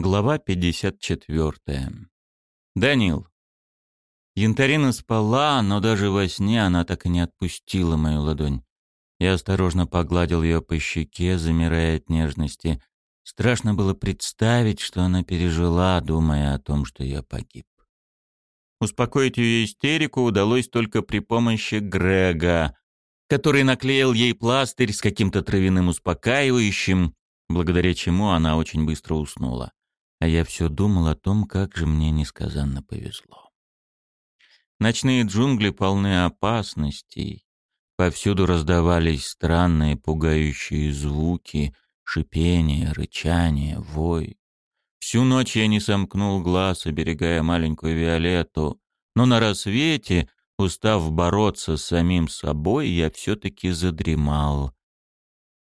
Глава 54. Данил. Янтарина спала, но даже во сне она так и не отпустила мою ладонь. Я осторожно погладил ее по щеке, замирая от нежности. Страшно было представить, что она пережила, думая о том, что я погиб. Успокоить ее истерику удалось только при помощи Грега, который наклеил ей пластырь с каким-то травяным успокаивающим, благодаря чему она очень быстро уснула. А я все думал о том, как же мне несказанно повезло. Ночные джунгли полны опасностей. Повсюду раздавались странные пугающие звуки, шипение, рычание, вой. Всю ночь я не сомкнул глаз, оберегая маленькую Виолетту, но на рассвете, устав бороться с самим собой, я все-таки задремал.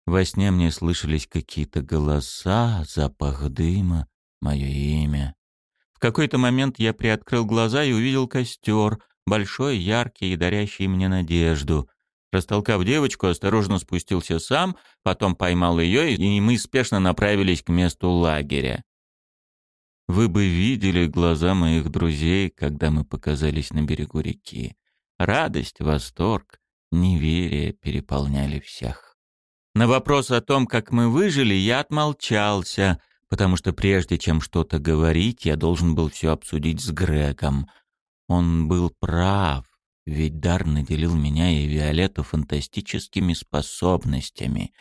Во сне мне слышались какие-то голоса, запах дыма, мое имя. В какой-то момент я приоткрыл глаза и увидел костер, большой, яркий и дарящий мне надежду. Растолкав девочку, осторожно спустился сам, потом поймал ее, и мы спешно направились к месту лагеря. Вы бы видели глаза моих друзей, когда мы показались на берегу реки. Радость, восторг, неверие переполняли всех. На вопрос о том, как мы выжили, я отмолчался — потому что прежде чем что-то говорить, я должен был все обсудить с Грегом. Он был прав, ведь дар наделил меня и Виолетту фантастическими способностями,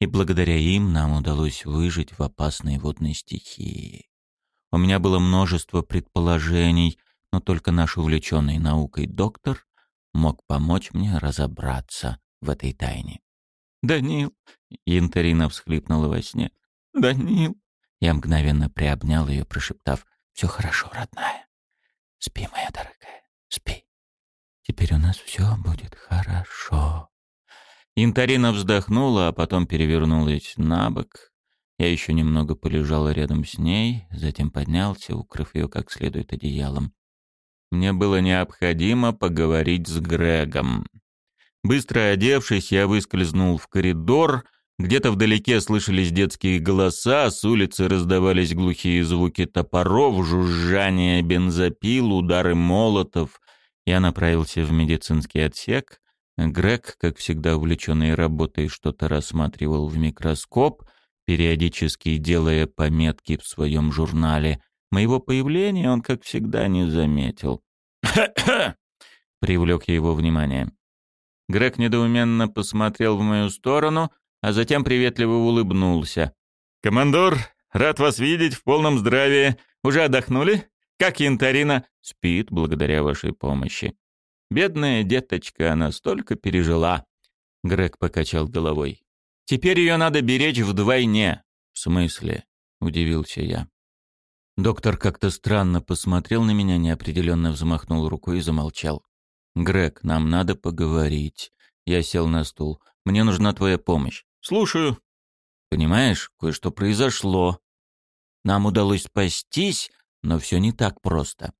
и благодаря им нам удалось выжить в опасной водной стихии. У меня было множество предположений, но только наш увлеченный наукой доктор мог помочь мне разобраться в этой тайне. «Данил!» — Янтарина всхлипнула во сне. «Данил!» Я мгновенно приобнял ее, прошептав «Все хорошо, родная. Спи, моя дорогая, спи. Теперь у нас все будет хорошо». Янтарина вздохнула, а потом перевернулась на бок. Я еще немного полежал рядом с ней, затем поднялся, укрыв ее как следует одеялом. Мне было необходимо поговорить с Грегом. Быстро одевшись, я выскользнул в коридор — где-то вдалеке слышались детские голоса, с улицы раздавались глухие звуки топоров, жужжание бензопил, удары молотов. Я направился в медицинский отсек. Грег, как всегда увлеченный работой, что-то рассматривал в микроскоп, периодически делая пометки в своем журнале. Моего появления он, как всегда, не заметил. Привлек я его внимание. Грег недоуменно посмотрел в мою сторону — а затем приветливо улыбнулся. «Командор, рад вас видеть в полном здравии. Уже отдохнули? Как Янтарина?» «Спит, благодаря вашей помощи». «Бедная деточка, она столько пережила». Грег покачал головой. «Теперь ее надо беречь вдвойне». «В смысле?» — удивился я. Доктор как-то странно посмотрел на меня, неопределенно взмахнул рукой и замолчал. «Грег, нам надо поговорить». Я сел на стул. «Мне нужна твоя помощь. «Слушаю». «Понимаешь, кое-что произошло. Нам удалось спастись, но все не так просто.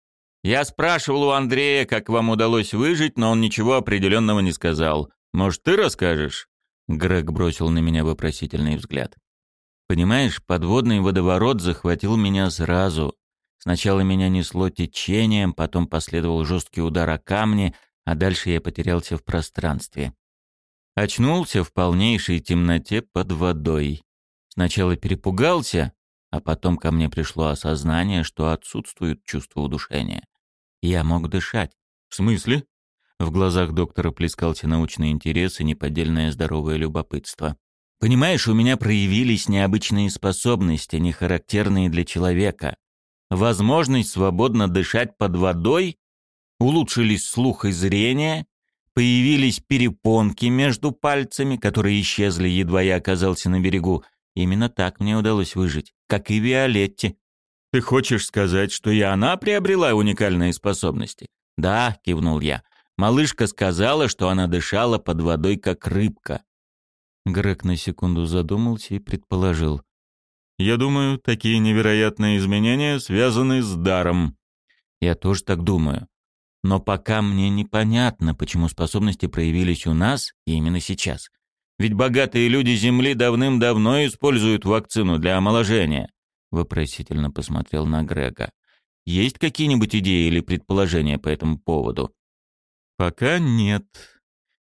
Я спрашивал у Андрея, как вам удалось выжить, но он ничего определенного не сказал. Может, ты расскажешь?» Грег бросил на меня вопросительный взгляд. «Понимаешь, подводный водоворот захватил меня сразу. Сначала меня несло течением, потом последовал жесткий удар о камни, а дальше я потерялся в пространстве. Очнулся в полнейшей темноте под водой. Сначала перепугался, а потом ко мне пришло осознание, что отсутствует чувство удушения. Я мог дышать. В смысле? В глазах доктора плескался научный интерес и неподдельное здоровое любопытство. Понимаешь, у меня проявились необычные способности, не характерные для человека. Возможность свободно дышать под водой, улучшились слух и зрение, Появились перепонки между пальцами, которые исчезли, едва я оказался на берегу. Именно так мне удалось выжить, как и Виолетте. «Ты хочешь сказать, что и она приобрела уникальные способности?» «Да», — кивнул я. «Малышка сказала, что она дышала под водой, как рыбка». Грег на секунду задумался и предположил. «Я думаю, такие невероятные изменения связаны с даром». «Я тоже так думаю. Но пока мне непонятно, почему способности проявились у нас именно сейчас. Ведь богатые люди Земли давным-давно используют вакцину для омоложения. вопросительно посмотрел на Грега. «Есть какие-нибудь идеи или предположения по этому поводу?» «Пока нет.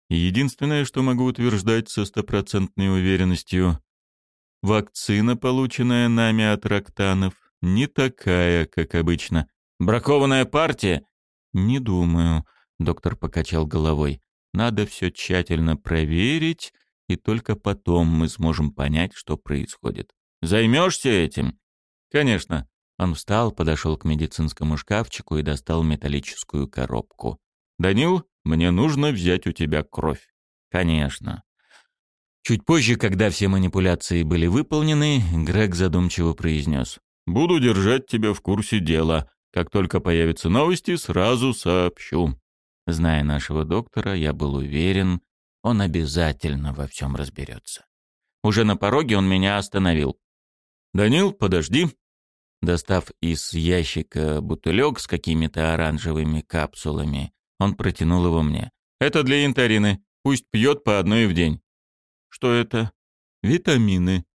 Единственное, что могу утверждать со стопроцентной уверенностью, вакцина, полученная нами от рактанов, не такая, как обычно. Бракованная партия? Не думаю, доктор покачал головой. Надо все тщательно проверить, и только потом мы сможем понять, что происходит. Займешься этим? Конечно. Он встал, подошел к медицинскому шкафчику и достал металлическую коробку. «Данил, мне нужно взять у тебя кровь». «Конечно». Чуть позже, когда все манипуляции были выполнены, Грег задумчиво произнес. «Буду держать тебя в курсе дела. Как только появятся новости, сразу сообщу». Зная нашего доктора, я был уверен, он обязательно во всем разберется. Уже на пороге он меня остановил. «Данил, подожди», Достав из ящика бутылек с какими-то оранжевыми капсулами, он протянул его мне. «Это для Янтарины. Пусть пьет по одной в день». «Что это?» «Витамины».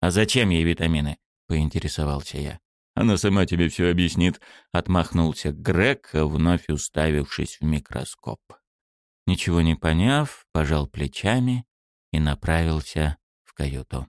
«А зачем ей витамины?» — поинтересовался я. «Она сама тебе все объяснит», — отмахнулся Грег, вновь уставившись в микроскоп. Ничего не поняв, пожал плечами и направился в каюту.